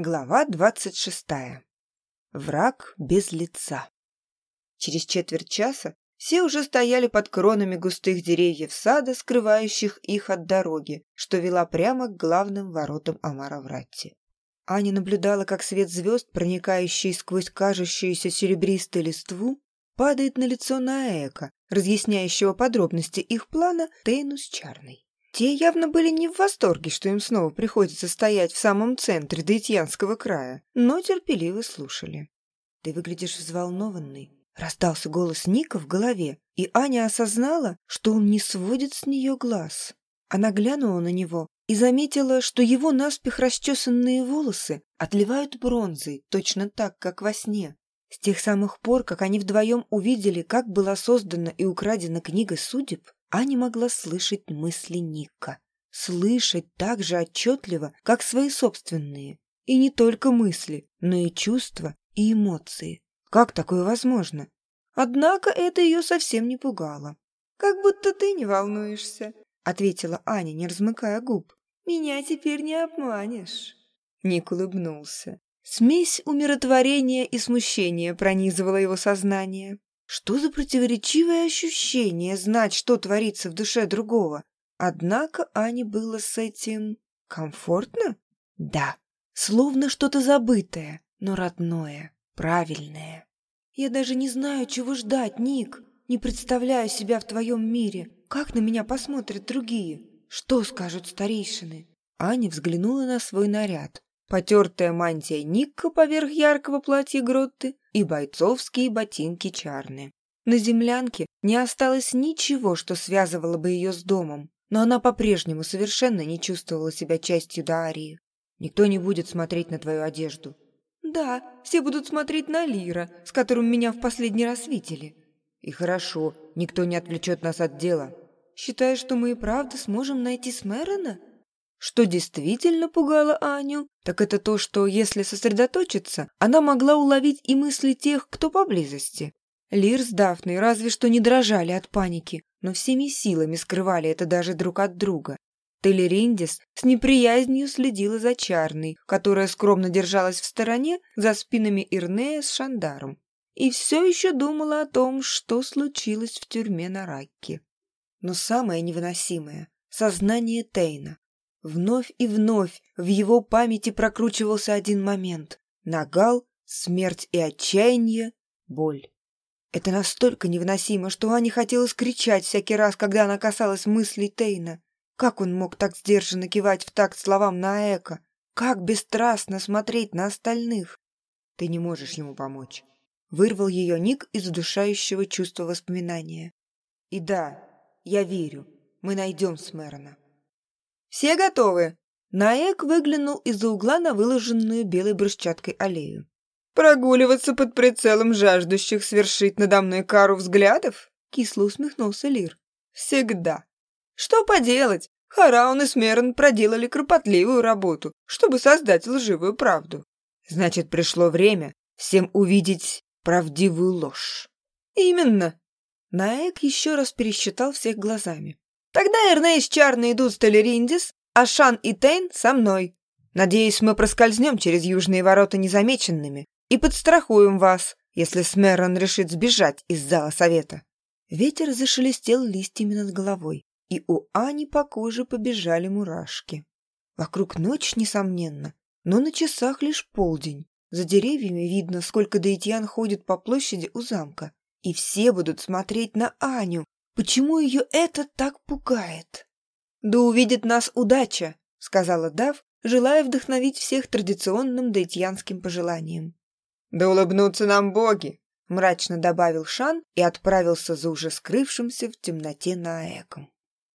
Глава двадцать шестая. Враг без лица. Через четверть часа все уже стояли под кронами густых деревьев сада, скрывающих их от дороги, что вела прямо к главным воротам Амара-Вратти. Аня наблюдала, как свет звезд, проникающий сквозь кажущуюся серебристую листву, падает на лицо Наэка, разъясняющего подробности их плана Тейну с. Те явно были не в восторге, что им снова приходится стоять в самом центре Даитьянского края, но терпеливо слушали. «Ты выглядишь взволнованный», — раздался голос Ника в голове, и Аня осознала, что он не сводит с нее глаз. Она глянула на него и заметила, что его наспех расчесанные волосы отливают бронзой, точно так, как во сне. С тех самых пор, как они вдвоем увидели, как была создана и украдена книга судеб, Аня могла слышать мысли Ника. Слышать так же отчетливо, как свои собственные. И не только мысли, но и чувства, и эмоции. Как такое возможно? Однако это ее совсем не пугало. «Как будто ты не волнуешься», — ответила Аня, не размыкая губ. «Меня теперь не обманешь». Ник улыбнулся. Смесь умиротворения и смущения пронизывала его сознание. Что за противоречивое ощущение знать, что творится в душе другого? Однако Ане было с этим комфортно? Да, словно что-то забытое, но родное, правильное. Я даже не знаю, чего ждать, Ник. Не представляю себя в твоем мире. Как на меня посмотрят другие? Что скажут старейшины? Аня взглянула на свой наряд потертая мантия Никка поверх яркого платья Гротты и бойцовские ботинки Чарны. На землянке не осталось ничего, что связывало бы ее с домом, но она по-прежнему совершенно не чувствовала себя частью Даарии. Никто не будет смотреть на твою одежду. Да, все будут смотреть на Лира, с которым меня в последний раз видели. И хорошо, никто не отвлечет нас от дела. Считаешь, что мы и правда сможем найти Смерона? Что действительно пугало Аню, так это то, что если сосредоточиться, она могла уловить и мысли тех, кто поблизости. Лир с Дафной разве что не дрожали от паники, но всеми силами скрывали это даже друг от друга. Телериндис с неприязнью следила за Чарной, которая скромно держалась в стороне за спинами Ирнея с Шандаром, и все еще думала о том, что случилось в тюрьме на Ракке. Но самое невыносимое — сознание Тейна. Вновь и вновь в его памяти прокручивался один момент. Нагал, смерть и отчаяние, боль. Это настолько невыносимо, что Аня хотелось кричать всякий раз, когда она касалась мыслей Тейна. Как он мог так сдержанно кивать в такт словам на эко? Как бесстрастно смотреть на остальных? Ты не можешь ему помочь. Вырвал ее Ник из удушающего чувства воспоминания. И да, я верю, мы найдем Смерона. «Все готовы?» Наек выглянул из-за угла на выложенную белой брусчаткой аллею. «Прогуливаться под прицелом жаждущих свершить надо мной кару взглядов?» Кисло усмехнулся Лир. «Всегда. Что поделать? Хараун и Смерн проделали кропотливую работу, чтобы создать лживую правду. Значит, пришло время всем увидеть правдивую ложь». «Именно!» Наек еще раз пересчитал всех глазами. Тогда Эрней с Чарной идут с Толериндис, а Шан и Тейн со мной. Надеюсь, мы проскользнем через южные ворота незамеченными и подстрахуем вас, если Смерон решит сбежать из зала совета». Ветер зашелестел листьями над головой, и у Ани по коже побежали мурашки. Вокруг ночь, несомненно, но на часах лишь полдень. За деревьями видно, сколько Даитьян ходит по площади у замка. И все будут смотреть на Аню, Почему ее это так пугает? «Да увидит нас удача», — сказала Дав, желая вдохновить всех традиционным дейтьянским пожеланием. «Да улыбнутся нам боги», — мрачно добавил Шан и отправился за уже скрывшимся в темноте Наэком.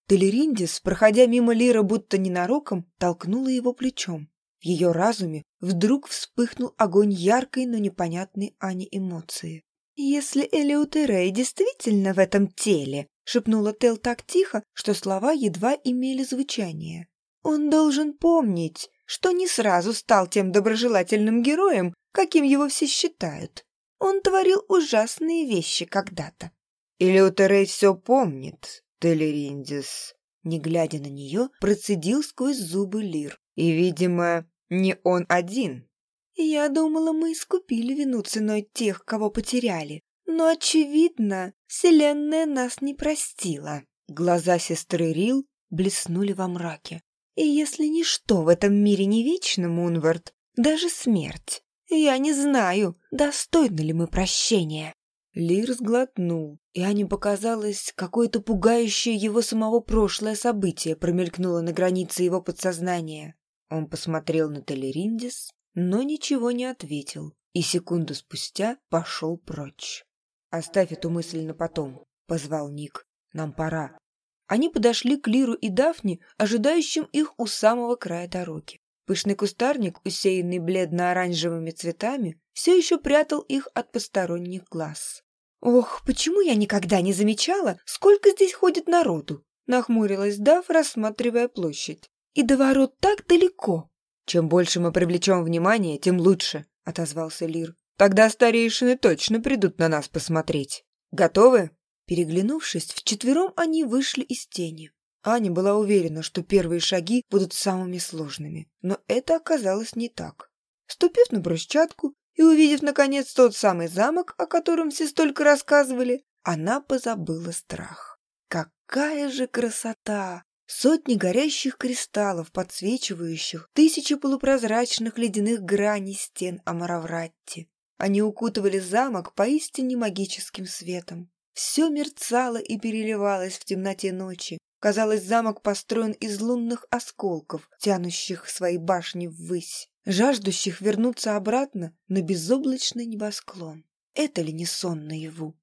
Телериндис, проходя мимо Лира будто ненароком, толкнула его плечом. В ее разуме вдруг вспыхнул огонь яркой, но непонятной Ане эмоции. «Если Элеутерей действительно в этом теле, — шепнула Тел так тихо, что слова едва имели звучание. «Он должен помнить, что не сразу стал тем доброжелательным героем, каким его все считают. Он творил ужасные вещи когда-то». «Или Утерей все помнит, Телериндис?» Не глядя на нее, процедил сквозь зубы Лир. «И, видимо, не он один. Я думала, мы искупили вину ценой тех, кого потеряли. Но, очевидно, Вселенная нас не простила. Глаза сестры Рил блеснули во мраке. И если ничто в этом мире не вечно, Мунвард, даже смерть, я не знаю, достойны ли мы прощения. Лир сглотнул, и Ане показалось, какое-то пугающее его самого прошлое событие промелькнуло на границе его подсознания. Он посмотрел на Телериндис, но ничего не ответил, и секунду спустя пошел прочь. «Оставь эту мысль на потом», — позвал Ник. «Нам пора». Они подошли к Лиру и Дафне, ожидающим их у самого края дороги. Пышный кустарник, усеянный бледно-оранжевыми цветами, все еще прятал их от посторонних глаз. «Ох, почему я никогда не замечала, сколько здесь ходит народу?» нахмурилась Даф, рассматривая площадь. «И до ворот так далеко!» «Чем больше мы привлечем внимание, тем лучше», — отозвался Лир. «Тогда старейшины точно придут на нас посмотреть. Готовы?» Переглянувшись, вчетвером они вышли из тени. Аня была уверена, что первые шаги будут самыми сложными, но это оказалось не так. Ступив на брусчатку и увидев, наконец, тот самый замок, о котором все столько рассказывали, она позабыла страх. Какая же красота! Сотни горящих кристаллов, подсвечивающих тысячи полупрозрачных ледяных граней стен Амаравратти. Они укутывали замок поистине магическим светом. Все мерцало и переливалось в темноте ночи. Казалось, замок построен из лунных осколков, тянущих свои башни ввысь, жаждущих вернуться обратно на безоблачный небосклон. Это ли не сон наяву?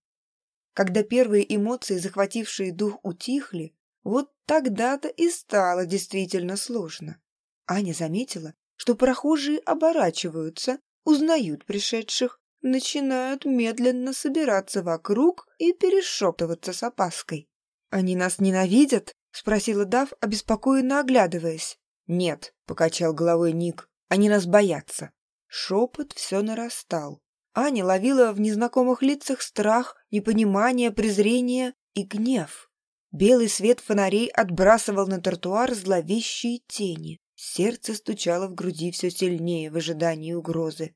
Когда первые эмоции, захватившие дух, утихли, вот тогда-то и стало действительно сложно. Аня заметила, что прохожие оборачиваются, узнают пришедших, начинают медленно собираться вокруг и перешептываться с опаской. «Они нас ненавидят?» — спросила Дав, обеспокоенно оглядываясь. «Нет», — покачал головой Ник, — «они нас боятся». Шепот все нарастал. Аня ловила в незнакомых лицах страх, непонимание, презрение и гнев. Белый свет фонарей отбрасывал на тротуар зловещие тени. Сердце стучало в груди все сильнее в ожидании угрозы.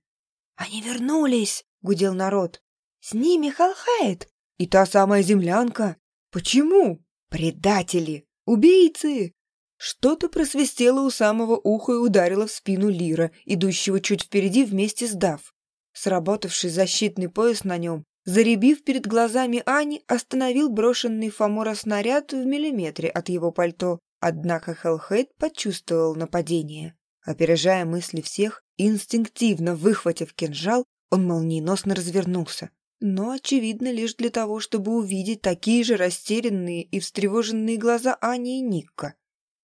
«Они вернулись!» — гудел народ. «С ними Халхает!» «И та самая землянка!» «Почему?» «Предатели! Убийцы!» Что-то просвистело у самого уха и ударило в спину Лира, идущего чуть впереди вместе с Дав. Сработавший защитный пояс на нем, заребив перед глазами Ани, остановил брошенный Фомора снаряд в миллиметре от его пальто. Однако Хелхейт почувствовал нападение. Опережая мысли всех, инстинктивно выхватив кинжал, он молниеносно развернулся. Но, очевидно, лишь для того, чтобы увидеть такие же растерянные и встревоженные глаза Ани и Никка.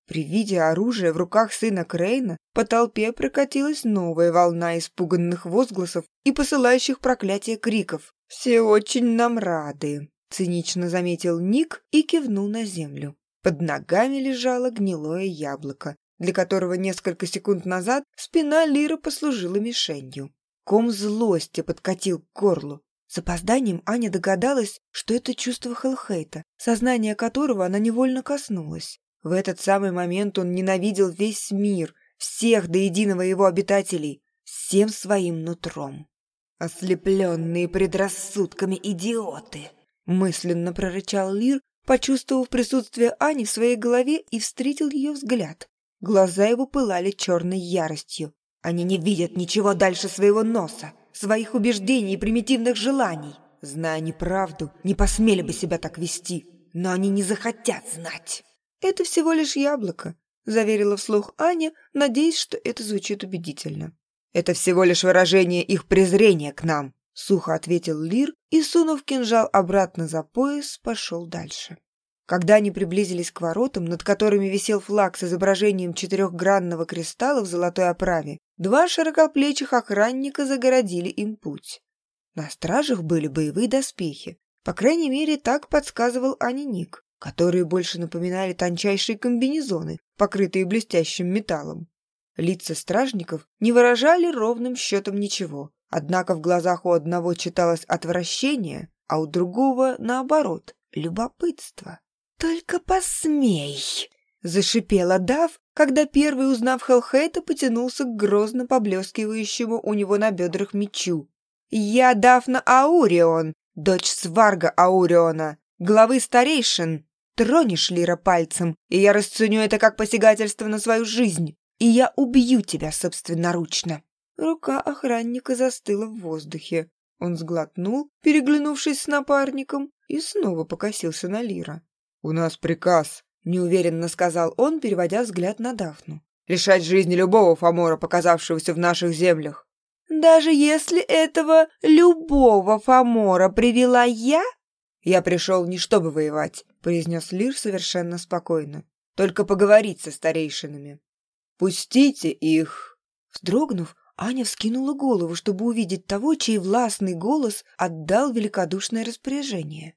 При виде оружия в руках сына Крейна по толпе прокатилась новая волна испуганных возгласов и посылающих проклятия криков. «Все очень нам рады», — цинично заметил Ник и кивнул на землю. Под ногами лежало гнилое яблоко, для которого несколько секунд назад спина Лира послужила мишенью. Ком злости подкатил к горлу. С опозданием Аня догадалась, что это чувство Хелхейта, сознание которого она невольно коснулась. В этот самый момент он ненавидел весь мир, всех до единого его обитателей, всем своим нутром. «Ослепленные предрассудками идиоты!» мысленно прорычал Лир, почувствовав присутствие Ани в своей голове и встретил ее взгляд. Глаза его пылали черной яростью. Они не видят ничего дальше своего носа, своих убеждений и примитивных желаний. Зная неправду, не посмели бы себя так вести, но они не захотят знать. «Это всего лишь яблоко», — заверила вслух Аня, надеясь, что это звучит убедительно. «Это всего лишь выражение их презрения к нам», — сухо ответил Лир и, сунув кинжал обратно за пояс, пошел дальше. Когда они приблизились к воротам, над которыми висел флаг с изображением четырехгранного кристалла в золотой оправе, два широкоплечих охранника загородили им путь. На стражах были боевые доспехи. По крайней мере, так подсказывал Ани Ник, которые больше напоминали тончайшие комбинезоны, покрытые блестящим металлом. Лица стражников не выражали ровным счетом ничего, однако в глазах у одного читалось отвращение, а у другого, наоборот, любопытство. «Только посмей!» Зашипела Дав, когда первый, узнав Хелхейта, потянулся к грозно поблескивающему у него на бедрах мечу. «Я Дафна Аурион, дочь Сварга Ауриона, главы старейшин. Тронешь Лира пальцем, и я расценю это как посягательство на свою жизнь, и я убью тебя собственноручно». Рука охранника застыла в воздухе. Он сглотнул, переглянувшись с напарником, и снова покосился на Лира. «У нас приказ», — неуверенно сказал он, переводя взгляд на Дафну. «Решать жизнь любого Фомора, показавшегося в наших землях». «Даже если этого любого Фомора привела я?» «Я пришел не чтобы воевать», — произнес Лир совершенно спокойно. «Только поговорить со старейшинами». «Пустите их!» Вздрогнув, Аня вскинула голову, чтобы увидеть того, чей властный голос отдал великодушное распоряжение.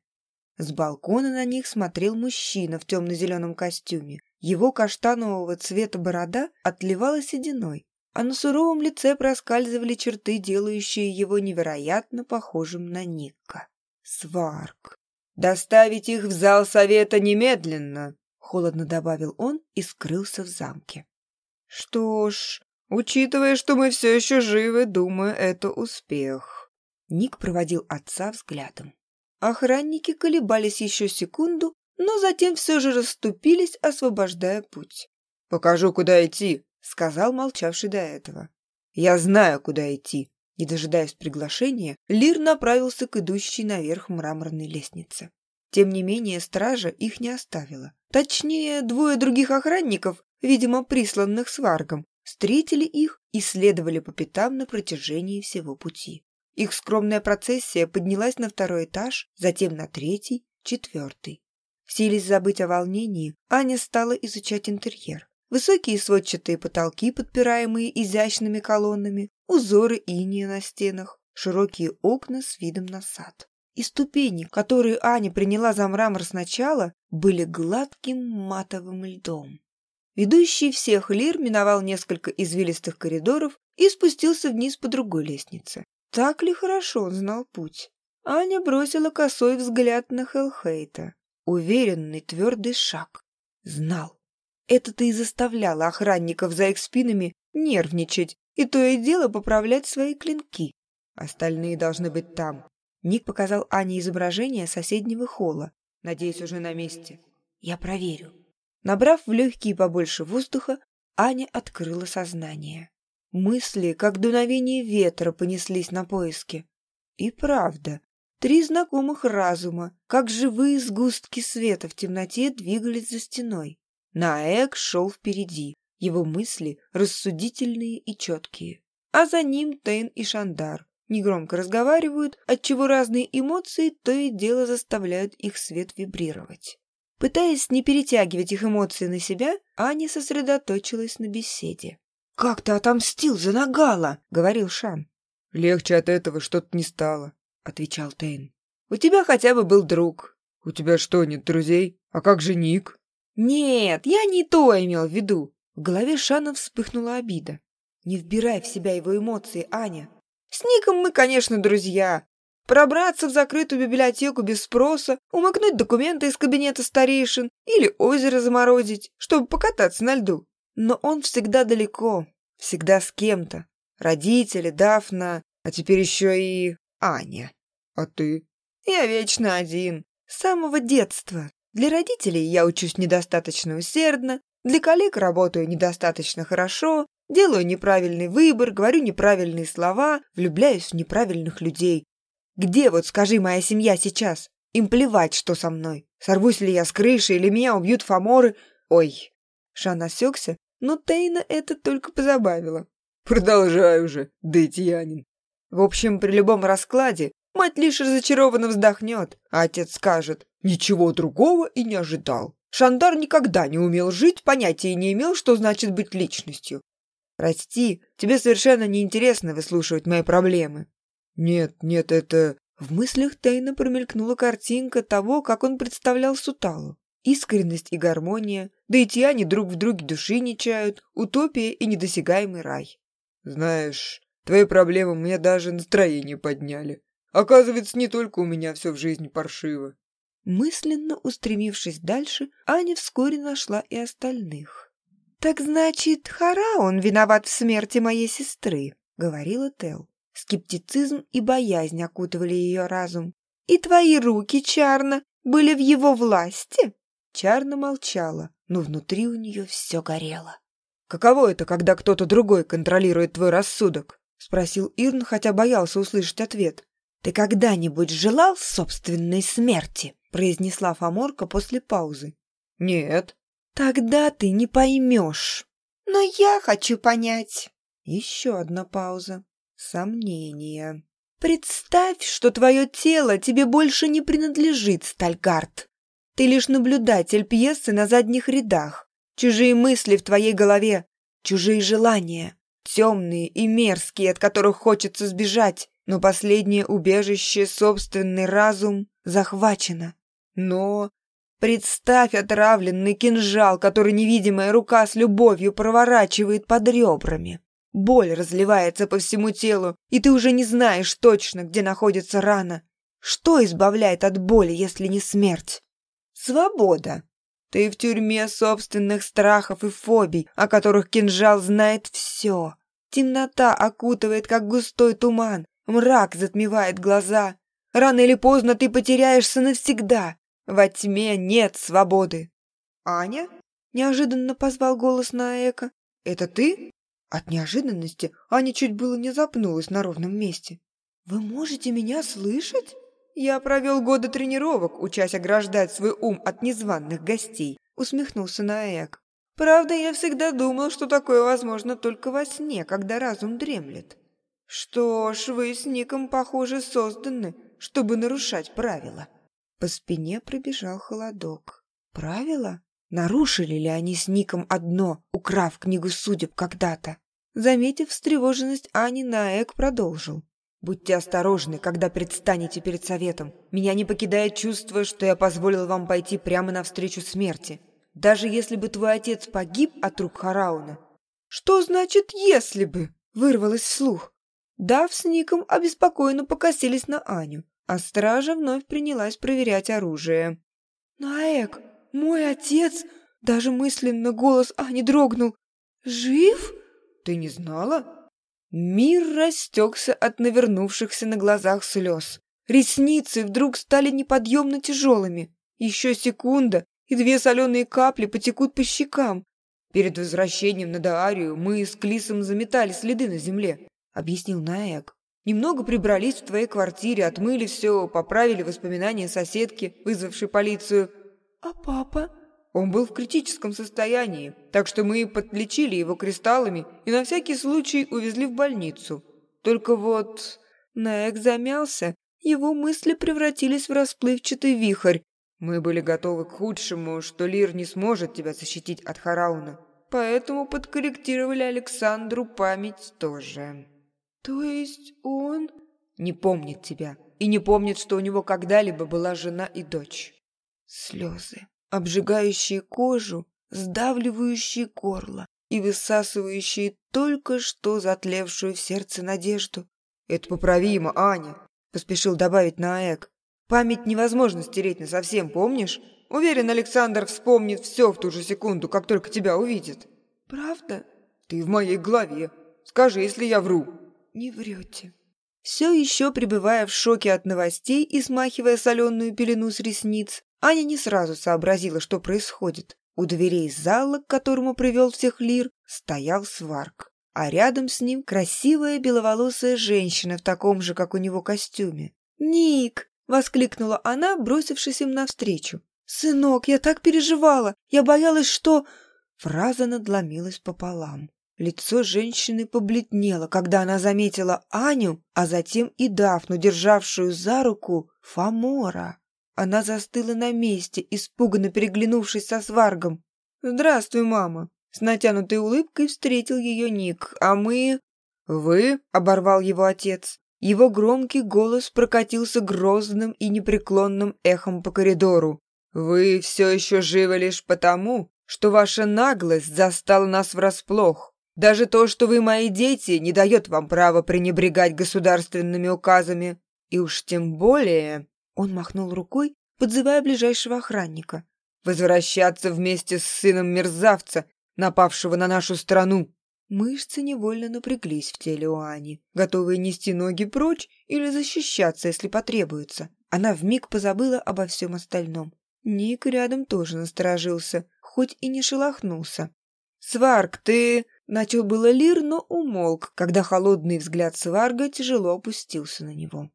С балкона на них смотрел мужчина в темно-зеленом костюме. Его каштанового цвета борода отливала сединой, а на суровом лице проскальзывали черты, делающие его невероятно похожим на Никка. Сварк. «Доставить их в зал совета немедленно!» — холодно добавил он и скрылся в замке. «Что ж, учитывая, что мы все еще живы, думаю, это успех». Ник проводил отца взглядом. Охранники колебались еще секунду, но затем все же расступились, освобождая путь. «Покажу, куда идти», — сказал молчавший до этого. «Я знаю, куда идти». Не дожидаясь приглашения, Лир направился к идущей наверх мраморной лестнице. Тем не менее, стража их не оставила. Точнее, двое других охранников, видимо, присланных с Варгом, встретили их и следовали по пятам на протяжении всего пути. Их скромная процессия поднялась на второй этаж, затем на третий, четвертый. Силясь забыть о волнении, Аня стала изучать интерьер. Высокие сводчатые потолки, подпираемые изящными колоннами, узоры иния на стенах, широкие окна с видом на сад. И ступени, которые Аня приняла за мрамор сначала, были гладким матовым льдом. Ведущий всех лир миновал несколько извилистых коридоров и спустился вниз по другой лестнице. Так ли хорошо он знал путь? Аня бросила косой взгляд на Хелхейта. Уверенный, твердый шаг. Знал. Это-то и заставляло охранников за их спинами нервничать и то и дело поправлять свои клинки. Остальные должны быть там. Ник показал Ане изображение соседнего холла. Надеюсь, уже на месте. Я проверю. Набрав в легкие побольше воздуха, Аня открыла сознание. Мысли, как дуновение ветра, понеслись на поиски. И правда, три знакомых разума, как живые сгустки света в темноте, двигались за стеной. Наэк шел впереди, его мысли рассудительные и четкие. А за ним Тейн и Шандар негромко разговаривают, отчего разные эмоции то и дело заставляют их свет вибрировать. Пытаясь не перетягивать их эмоции на себя, Аня сосредоточилась на беседе. «Как ты отомстил за Нагала?» — говорил Шан. «Легче от этого что-то не стало», — отвечал Тейн. «У тебя хотя бы был друг». «У тебя что, нет друзей? А как же Ник?» «Нет, я не то имел в виду». В голове Шана вспыхнула обида. «Не вбирай в себя его эмоции, Аня. С Ником мы, конечно, друзья. Пробраться в закрытую библиотеку без спроса, умыкнуть документы из кабинета старейшин или озеро заморозить, чтобы покататься на льду. Но он всегда далеко, всегда с кем-то. Родители, Дафна, а теперь еще и Аня. А ты? Я вечно один. С самого детства. Для родителей я учусь недостаточно усердно, для коллег работаю недостаточно хорошо, делаю неправильный выбор, говорю неправильные слова, влюбляюсь в неправильных людей. Где вот, скажи, моя семья сейчас? Им плевать, что со мной. Сорвусь ли я с крыши или меня убьют фаморы. Ой. Шан осекся но Тейна это только позабавило. «Продолжай уже, дытьянин». В общем, при любом раскладе мать лишь разочарованно вздохнет, а отец скажет «Ничего другого и не ожидал». Шандар никогда не умел жить, понятия не имел, что значит быть личностью. Прости, тебе совершенно неинтересно выслушивать мои проблемы. Нет, нет, это... В мыслях Тейна промелькнула картинка того, как он представлял Суталу. Искренность и гармония, да и те они друг в друге души не чают, утопия и недосягаемый рай. Знаешь, твои проблемы мне даже настроение подняли. Оказывается, не только у меня все в жизни паршиво. Мысленно устремившись дальше, Аня вскоре нашла и остальных. «Так значит, Хараон виноват в смерти моей сестры», — говорила Тел. Скептицизм и боязнь окутывали ее разум. «И твои руки, Чарна, были в его власти?» Чарна молчала, но внутри у нее все горело. «Каково это, когда кто-то другой контролирует твой рассудок?» — спросил Ирн, хотя боялся услышать ответ. «Ты когда-нибудь желал собственной смерти?» — произнесла Фоморка после паузы. «Нет». «Тогда ты не поймешь». «Но я хочу понять». Еще одна пауза. Сомнения. «Представь, что твое тело тебе больше не принадлежит, Стальгард. Ты лишь наблюдатель пьесы на задних рядах. Чужие мысли в твоей голове, чужие желания, темные и мерзкие, от которых хочется сбежать, но последнее убежище, собственный разум, захвачено. Но представь отравленный кинжал, который невидимая рука с любовью проворачивает под ребрами. Боль разливается по всему телу, и ты уже не знаешь точно, где находится рана. Что избавляет от боли, если не смерть? Свобода. Ты в тюрьме собственных страхов и фобий, о которых кинжал знает все. Темнота окутывает, как густой туман, мрак затмевает глаза. Рано или поздно ты потеряешься навсегда. Во тьме нет свободы. «Аня?» — неожиданно позвал голос Наэка. «Это ты?» От неожиданности Аня чуть было не запнулась на ровном месте. «Вы можете меня слышать?» «Я провел годы тренировок, учась ограждать свой ум от незваных гостей», — усмехнулся Наэк. «Правда, я всегда думал, что такое возможно только во сне, когда разум дремлет. Что ж, вы с Ником, похоже, созданы, чтобы нарушать правила». По спине пробежал холодок. «Правила? Нарушили ли они с Ником одно, украв книгу судеб когда-то?» Заметив встревоженность Ани, Наэк продолжил. «Будьте осторожны, когда предстанете перед советом. Меня не покидает чувство, что я позволил вам пойти прямо навстречу смерти. Даже если бы твой отец погиб от рук Харауна». «Что значит «если бы»?» — вырвалось вслух. Дав с Ником обеспокоенно покосились на Аню, а стража вновь принялась проверять оружие. «Наэк, мой отец...» Даже мысленно голос Ани дрогнул. «Жив?» «Ты не знала?» Мир растекся от навернувшихся на глазах слез. Ресницы вдруг стали неподъемно тяжелыми. Еще секунда, и две соленые капли потекут по щекам. Перед возвращением на Даарию мы с Клисом заметали следы на земле, — объяснил Наэк. Немного прибрались в твоей квартире, отмыли все, поправили воспоминания соседки, вызвавшей полицию. А папа? Он был в критическом состоянии, так что мы подлечили его кристаллами и на всякий случай увезли в больницу. Только вот Наэк замялся, его мысли превратились в расплывчатый вихрь. Мы были готовы к худшему, что Лир не сможет тебя защитить от Харауна, поэтому подкорректировали Александру память тоже. То есть он... Не помнит тебя и не помнит, что у него когда-либо была жена и дочь. Слезы обжигающие кожу, сдавливающие горло и высасывающие только что затлевшую в сердце надежду. «Это поправимо, Аня», — поспешил добавить Наэк. «Память невозможно стереть насовсем, помнишь? Уверен, Александр вспомнит все в ту же секунду, как только тебя увидит». «Правда?» «Ты в моей голове. Скажи, если я вру». «Не врете». Все еще пребывая в шоке от новостей и смахивая соленую пелену с ресниц, Аня не сразу сообразила, что происходит. У дверей зала, к которому привел всех Лир, стоял сварк, а рядом с ним красивая беловолосая женщина в таком же, как у него, костюме. «Ник!» — воскликнула она, бросившись им навстречу. «Сынок, я так переживала! Я боялась, что...» Фраза надломилась пополам. Лицо женщины побледнело, когда она заметила Аню, а затем и Дафну, державшую за руку Фомора. Она застыла на месте, испуганно переглянувшись со сваргом. «Здравствуй, мама!» С натянутой улыбкой встретил ее Ник, а мы... «Вы?» — оборвал его отец. Его громкий голос прокатился грозным и непреклонным эхом по коридору. «Вы все еще живы лишь потому, что ваша наглость застала нас врасплох. Даже то, что вы мои дети, не дает вам права пренебрегать государственными указами. И уж тем более он махнул рукой, подзывая ближайшего охранника. «Возвращаться вместе с сыном мерзавца, напавшего на нашу страну!» Мышцы невольно напряглись в теле у Ани, готовые нести ноги прочь или защищаться, если потребуется. Она вмиг позабыла обо всем остальном. Ник рядом тоже насторожился, хоть и не шелохнулся. «Сварк, ты...» — начал было Лир, но умолк, когда холодный взгляд Сварга тяжело опустился на него.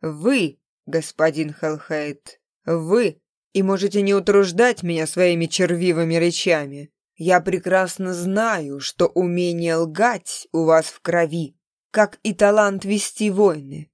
«Вы, господин Хелхейт, вы, и можете не утруждать меня своими червивыми речами. Я прекрасно знаю, что умение лгать у вас в крови, как и талант вести войны.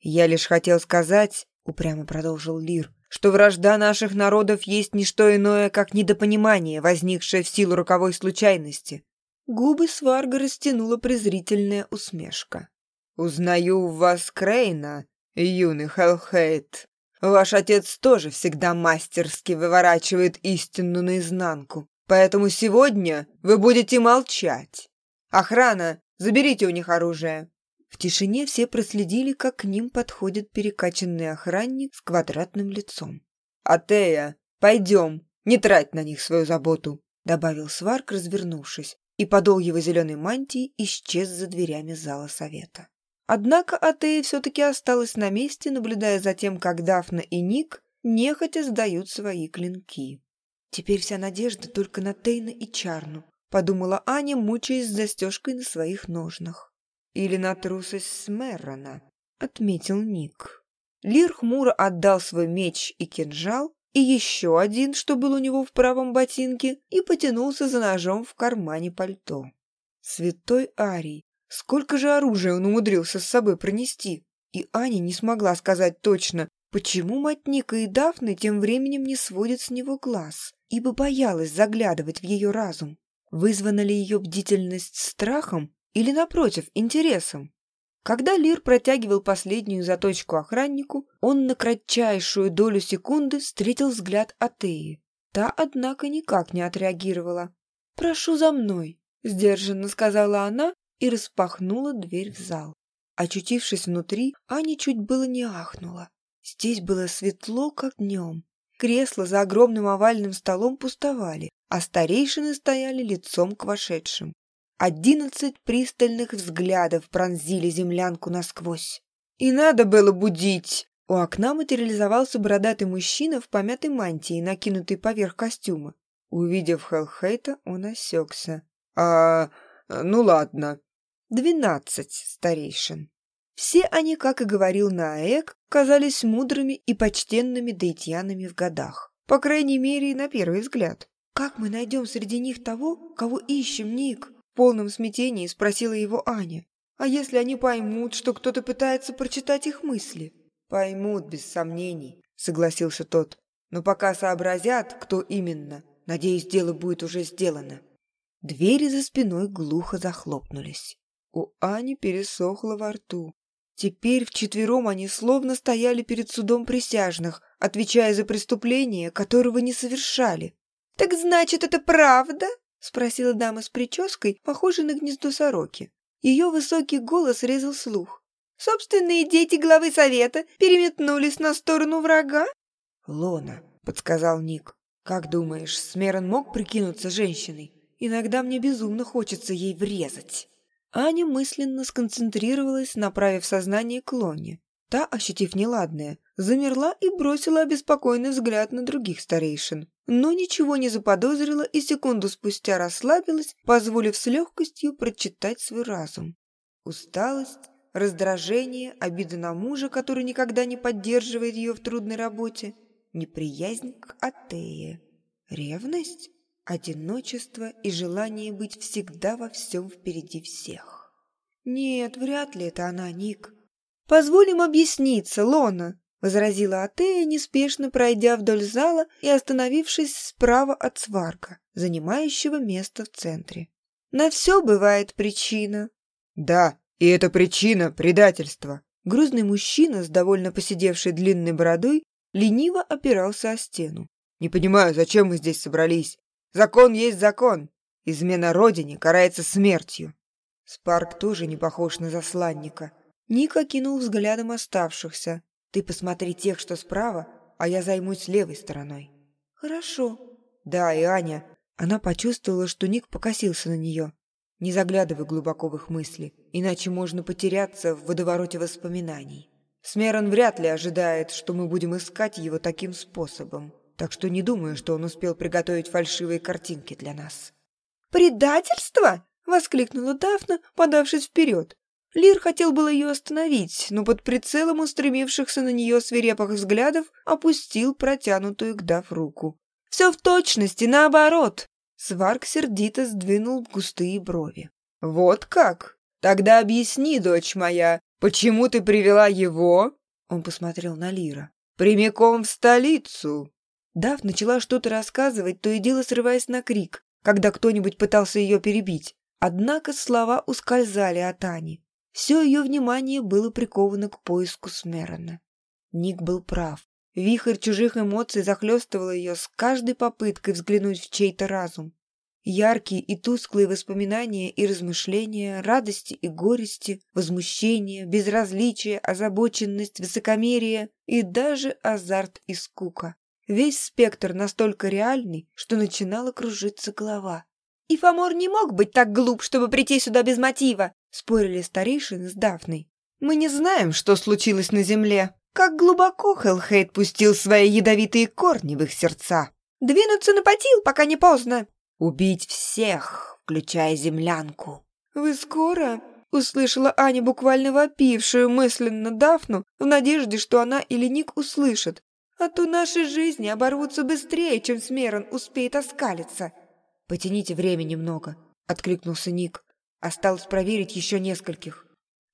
Я лишь хотел сказать, — упрямо продолжил Лир, что вражда наших народов есть не что иное, как недопонимание, возникшее в силу роковой случайности. Губы Сварга растянула презрительная усмешка. «Узнаю в вас Крейна, юный Хелхейт. Ваш отец тоже всегда мастерски выворачивает истину наизнанку. Поэтому сегодня вы будете молчать. Охрана, заберите у них оружие». В тишине все проследили, как к ним подходит перекачанный охранник с квадратным лицом. «Атея, пойдем, не трать на них свою заботу», добавил Сварк, развернувшись, и подол его зеленой мантии исчез за дверями зала совета. Однако Атея все-таки осталась на месте, наблюдая за тем, как Дафна и Ник нехотя сдают свои клинки. Теперь вся надежда только на Тейна и Чарну, подумала Аня, мучаясь с застежкой на своих ножнах. Или на трусость Смеррона, отметил Ник. Лир хмуро отдал свой меч и кинжал, и еще один, что был у него в правом ботинке, и потянулся за ножом в кармане пальто. Святой Арий, сколько же оружия он умудрился с собой пронести? И Аня не смогла сказать точно, почему мать Ника и Дафны тем временем не сводят с него глаз ибо боялась заглядывать в ее разум. Вызвана ли ее бдительность страхом или, напротив, интересом? Когда Лир протягивал последнюю заточку охраннику, он на кратчайшую долю секунды встретил взгляд Атеи. Та, однако, никак не отреагировала. «Прошу за мной», — сдержанно сказала она и распахнула дверь в зал. Очутившись внутри, Аня чуть было не ахнула. Здесь было светло, как днем. Кресла за огромным овальным столом пустовали, а старейшины стояли лицом к вошедшим. Одиннадцать пристальных взглядов пронзили землянку насквозь. И надо было будить. У окна материализовался бородатый мужчина в помятой мантии, накинутой поверх костюма. Увидев Хелхейта, он осекся. «А, ну ладно». «Двенадцать старейшин». Все они, как и говорил Наэк, казались мудрыми и почтенными дейтьянами в годах. По крайней мере, на первый взгляд. «Как мы найдем среди них того, кого ищем, Ник?» В полном смятении спросила его Аня. «А если они поймут, что кто-то пытается прочитать их мысли?» «Поймут, без сомнений», — согласился тот. «Но пока сообразят, кто именно, надеюсь, дело будет уже сделано». Двери за спиной глухо захлопнулись. У Ани пересохло во рту. Теперь вчетвером они словно стояли перед судом присяжных, отвечая за преступление, которого не совершали. «Так значит, это правда?» — спросила дама с прической, похожей на гнездо сороки. Ее высокий голос резал слух. «Собственные дети главы совета переметнулись на сторону врага?» «Лона», — подсказал Ник. «Как думаешь, Смерон мог прикинуться женщиной? Иногда мне безумно хочется ей врезать». Аня мысленно сконцентрировалась, направив сознание к Лоне. Та, ощутив неладное, замерла и бросила обеспокоенный взгляд на других старейшин, но ничего не заподозрила и секунду спустя расслабилась, позволив с легкостью прочитать свой разум. Усталость, раздражение, обида на мужа, который никогда не поддерживает ее в трудной работе, неприязнь к Атее, ревность одиночество и желание быть всегда во всем впереди всех. Нет, вряд ли это она, Ник. Позволим объясниться, Лона, возразила Атея, неспешно пройдя вдоль зала и остановившись справа от сварка, занимающего место в центре. На все бывает причина. Да, и эта причина — предательство. Грузный мужчина с довольно посидевшей длинной бородой лениво опирался о стену. «Не понимаю, зачем мы здесь собрались? Закон есть закон. Измена родине карается смертью. Спарк тоже не похож на засланника. Ника кинул взглядом оставшихся. Ты посмотри тех, что справа, а я займусь левой стороной». «Хорошо». «Да, и Аня». Она почувствовала, что Ник покосился на нее. «Не заглядывай глубоко в их мысли, иначе можно потеряться в водовороте воспоминаний. Смерон вряд ли ожидает, что мы будем искать его таким способом, так что не думаю, что он успел приготовить фальшивые картинки для нас». «Предательство?» — воскликнула Дафна, подавшись вперед. Лир хотел было ее остановить, но под прицелом устремившихся на нее свирепых взглядов опустил протянутую к Даф руку. «Все в точности, наоборот!» Сварк сердито сдвинул густые брови. «Вот как? Тогда объясни, дочь моя, почему ты привела его?» Он посмотрел на Лира. «Прямиком в столицу!» Дав начала что-то рассказывать, то и дело срываясь на крик, когда кто-нибудь пытался ее перебить. Однако слова ускользали от Ани. Все ее внимание было приковано к поиску Смерона. Ник был прав. Вихрь чужих эмоций захлестывал ее с каждой попыткой взглянуть в чей-то разум. Яркие и тусклые воспоминания и размышления, радости и горести, возмущение, безразличие, озабоченность, высокомерие и даже азарт и скука. Весь спектр настолько реальный, что начинала кружиться голова. «И Фомор не мог быть так глуп, чтобы прийти сюда без мотива!» — спорили старейшины с Дафной. «Мы не знаем, что случилось на земле. Как глубоко Хелхейт пустил свои ядовитые корни в их сердца. Двинуться на потил, пока не поздно!» «Убить всех, включая землянку!» «Вы скоро?» — услышала Аня, буквально вопившую мысленно Дафну, в надежде, что она или Ник услышат. «А то наши жизни оборвутся быстрее, чем Смерон успеет оскалиться!» «Потяните время немного», — откликнулся Ник. Осталось проверить еще нескольких.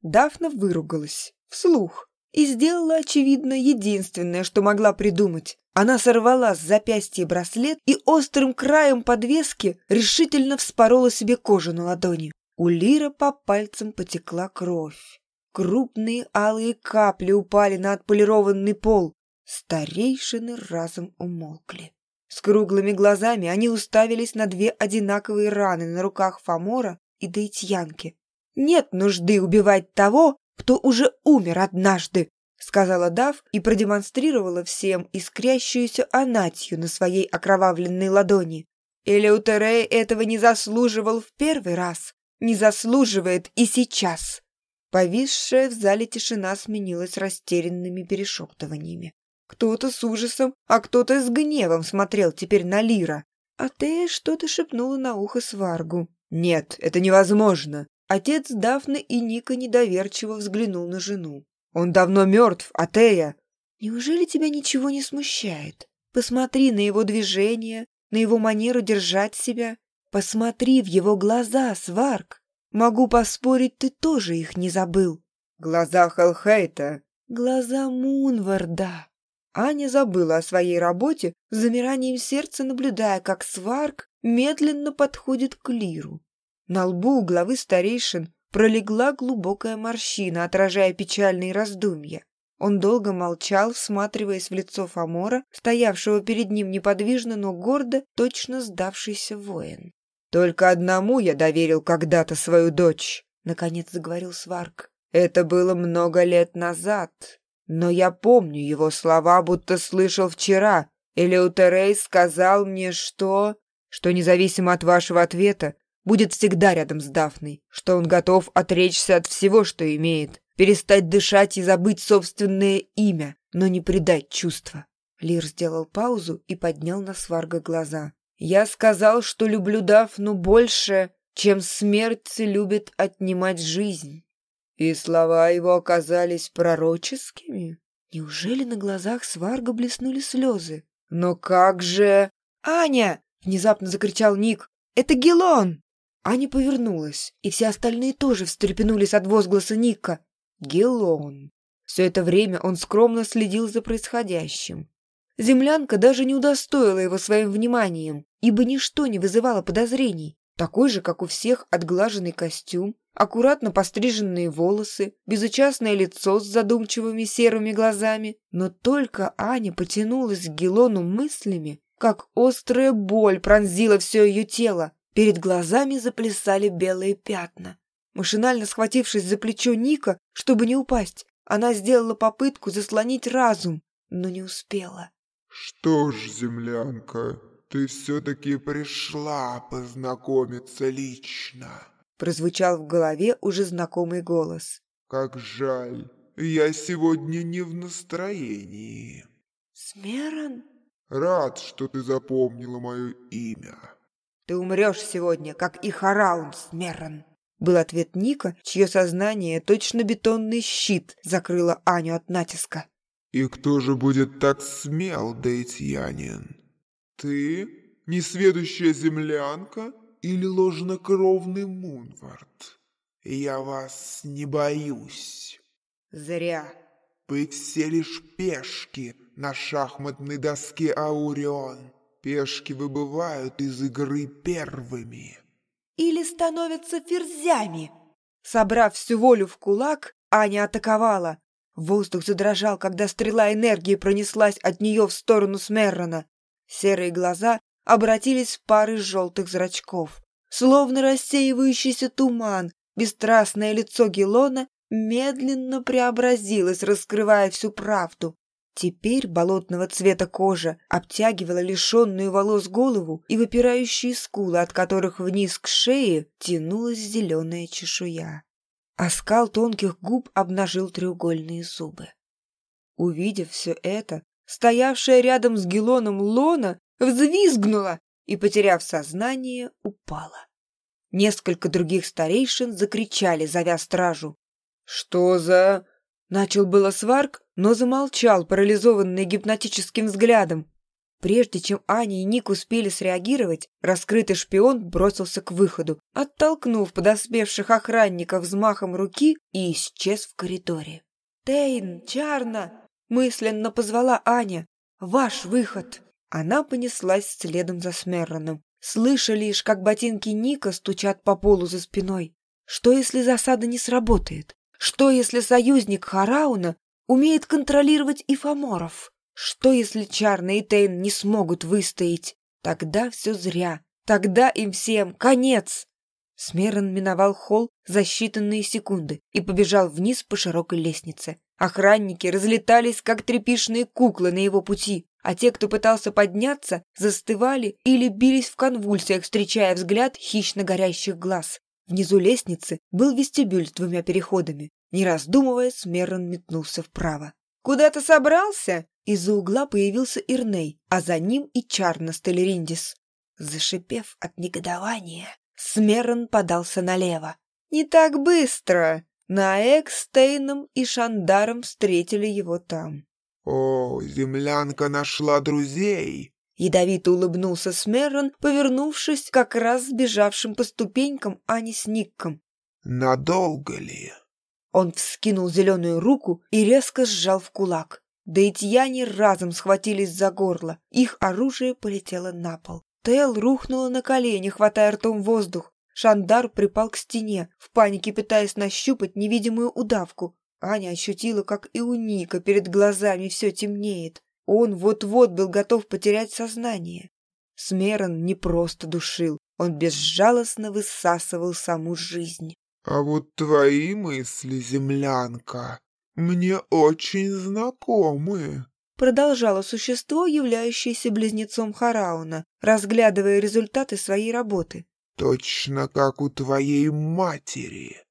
Дафна выругалась, вслух, и сделала, очевидно, единственное, что могла придумать. Она сорвала с запястья браслет и острым краем подвески решительно вспорола себе кожу на ладони. У Лира по пальцам потекла кровь. Крупные алые капли упали на отполированный пол. Старейшины разом умолкли. С круглыми глазами они уставились на две одинаковые раны на руках Фомора и Дейтьянки. «Нет нужды убивать того, кто уже умер однажды», сказала Дав и продемонстрировала всем искрящуюся анатью на своей окровавленной ладони. Элеутерей этого не заслуживал в первый раз, не заслуживает и сейчас. Повисшая в зале тишина сменилась растерянными перешептываниями. Кто-то с ужасом, а кто-то с гневом смотрел теперь на Лира. А Тея что-то шепнула на ухо Сваргу. «Нет, это невозможно!» Отец Дафны и Ника недоверчиво взглянул на жену. «Он давно мертв, а Тея...» «Неужели тебя ничего не смущает? Посмотри на его движения, на его манеру держать себя. Посмотри в его глаза, Сварг. Могу поспорить, ты тоже их не забыл». «Глаза Хелхейта». «Глаза Мунварда». Аня забыла о своей работе, с замиранием сердца наблюдая, как сварк медленно подходит к Лиру. На лбу у главы старейшин пролегла глубокая морщина, отражая печальные раздумья. Он долго молчал, всматриваясь в лицо Фомора, стоявшего перед ним неподвижно, но гордо, точно сдавшийся воин. «Только одному я доверил когда-то свою дочь», — наконец заговорил Сварк. «Это было много лет назад, но я помню его слова, будто слышал вчера. Элеутерей сказал мне, что... Что независимо от вашего ответа, будет всегда рядом с Дафной, что он готов отречься от всего, что имеет, перестать дышать и забыть собственное имя, но не предать чувства. Лир сделал паузу и поднял на Сварга глаза. «Я сказал, что люблю Дафну больше, чем смерть любит отнимать жизнь. И слова его оказались пророческими? Неужели на глазах Сварга блеснули слезы? Но как же... «Аня!» — внезапно закричал Ник. «Это Гелон!» Аня повернулась, и все остальные тоже встрепенулись от возгласа Ника. Гелон. Все это время он скромно следил за происходящим. Землянка даже не удостоила его своим вниманием, ибо ничто не вызывало подозрений. Такой же, как у всех, отглаженный костюм, аккуратно постриженные волосы, безучастное лицо с задумчивыми серыми глазами. Но только Аня потянулась к Гелону мыслями, как острая боль пронзила все ее тело. Перед глазами заплясали белые пятна. Машинально схватившись за плечо Ника, чтобы не упасть, она сделала попытку заслонить разум, но не успела. «Что ж, землянка, ты все-таки пришла познакомиться лично», прозвучал в голове уже знакомый голос. «Как жаль, я сегодня не в настроении». «Смерон?» «Рад, что ты запомнила мое имя». «Ты умрешь сегодня, как и Хараун, Смерон», был ответ Ника, чье сознание точно бетонный щит закрыло Аню от натиска. «И кто же будет так смел, Дейтьянин? Ты, несведущая землянка или ложнокровный Мунвард? Я вас не боюсь». «Зря». «Вы все лишь пешки на шахматной доске Аурион. Пешки выбывают из игры первыми» или становятся ферзями. Собрав всю волю в кулак, Аня атаковала. Воздух задрожал, когда стрела энергии пронеслась от нее в сторону Смеррона. Серые глаза обратились в пары желтых зрачков. Словно рассеивающийся туман, бесстрастное лицо Гелона медленно преобразилось, раскрывая всю правду. Теперь болотного цвета кожа обтягивала лишенную волос голову и выпирающие скулы, от которых вниз к шее тянулась зеленая чешуя. Оскал тонких губ обнажил треугольные зубы. Увидев все это, стоявшая рядом с Гелоном Лона взвизгнула и, потеряв сознание, упала. Несколько других старейшин закричали, зовя стражу. «Что за...» Начал было сварк, но замолчал, парализованный гипнотическим взглядом. Прежде чем Аня и Ник успели среагировать, раскрытый шпион бросился к выходу, оттолкнув подоспевших охранников взмахом руки и исчез в коридоре. «Тейн, Чарна!» — мысленно позвала Аня. «Ваш выход!» Она понеслась следом за Смерроном, слыша лишь, как ботинки Ника стучат по полу за спиной. Что, если засада не сработает? Что, если союзник Харауна умеет контролировать и Фоморов? Что, если Чарна и Тейн не смогут выстоять? Тогда все зря. Тогда им всем конец. Смерон миновал холл за считанные секунды и побежал вниз по широкой лестнице. Охранники разлетались, как тряпишные куклы на его пути, а те, кто пытался подняться, застывали или бились в конвульсиях, встречая взгляд хищно горящих глаз. Внизу лестницы был вестибюль с двумя переходами. Не раздумывая, Смерон метнулся вправо. «Куда ты собрался?» Из-за угла появился Ирней, а за ним и Чарна Стелериндис. Зашипев от негодования, Смерон подался налево. «Не так быстро!» Наэк с Тейном и Шандаром встретили его там. «О, землянка нашла друзей!» Ядовито улыбнулся Смеррон, повернувшись как раз сбежавшим по ступенькам Ани с Никком. «Надолго ли?» Он вскинул зеленую руку и резко сжал в кулак. Дейтьяне разом схватились за горло. Их оружие полетело на пол. Тел рухнула на колени, хватая ртом воздух. Шандар припал к стене, в панике пытаясь нащупать невидимую удавку. Аня ощутила, как и у Ника перед глазами все темнеет. Он вот-вот был готов потерять сознание. Смерон не просто душил, он безжалостно высасывал саму жизнь. «А вот твои мысли, землянка, мне очень знакомы», продолжало существо, являющееся близнецом Харауна, разглядывая результаты своей работы. «Точно как у твоей матери».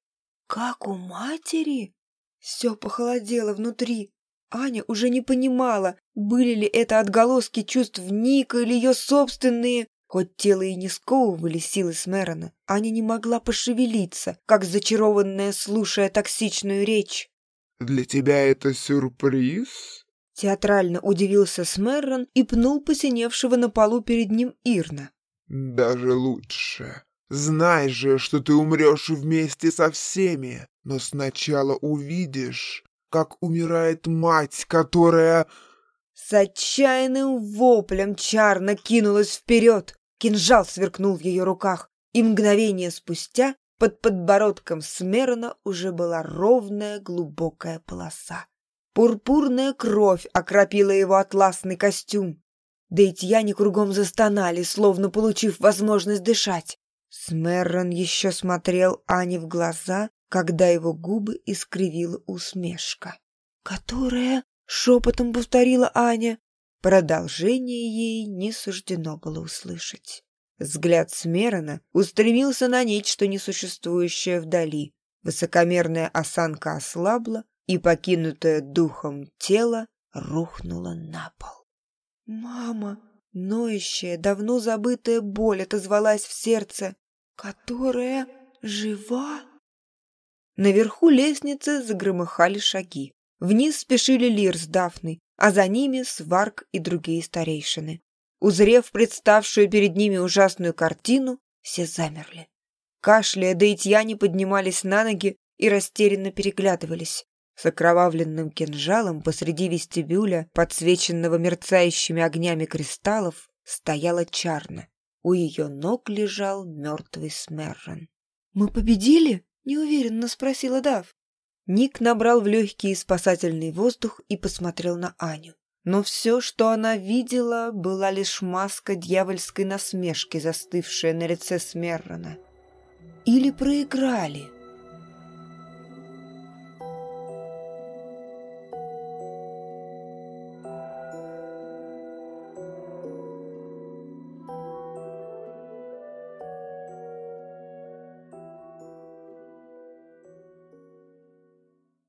«Как у матери?» Все похолодело внутри. Аня уже не понимала, были ли это отголоски чувств Ника или ее собственные. Хоть тело и не сковывали силы Смерона, Аня не могла пошевелиться, как зачарованная, слушая токсичную речь. «Для тебя это сюрприз?» Театрально удивился Смеррон и пнул посиневшего на полу перед ним Ирна. «Даже лучше. Знай же, что ты умрешь вместе со всеми, но сначала увидишь, как умирает мать, которая...» С отчаянным воплем Чарна кинулась вперед. Кинжал сверкнул в ее руках, и мгновение спустя под подбородком Смерона уже была ровная глубокая полоса. Пурпурная кровь окропила его атласный костюм. Да и тьяне кругом застонали, словно получив возможность дышать. Смеррон еще смотрел Ане в глаза, когда его губы искривила усмешка. «Которая — шепотом повторила Аня. Продолжение ей не суждено было услышать. Взгляд Смерона устремился на нечто несуществующее вдали. Высокомерная осанка ослабла, и покинутое духом тело рухнуло на пол. «Мама!» Ноющая, давно забытая боль отозвалась в сердце, которая жива. Наверху лестницы загромыхали шаги. Вниз спешили Лир с Дафной, а за ними Сварк и другие старейшины. Узрев представшую перед ними ужасную картину, все замерли. Кашляя, даитьяне поднимались на ноги и растерянно переглядывались. С окровавленным кинжалом посреди вестибюля, подсвеченного мерцающими огнями кристаллов, стояла Чарна. У ее ног лежал мертвый Смеррон. «Мы победили?» — неуверенно спросила Дав. Ник набрал в легкий спасательный воздух и посмотрел на Аню. Но все, что она видела, была лишь маска дьявольской насмешки, застывшая на лице Смеррона. Или проиграли?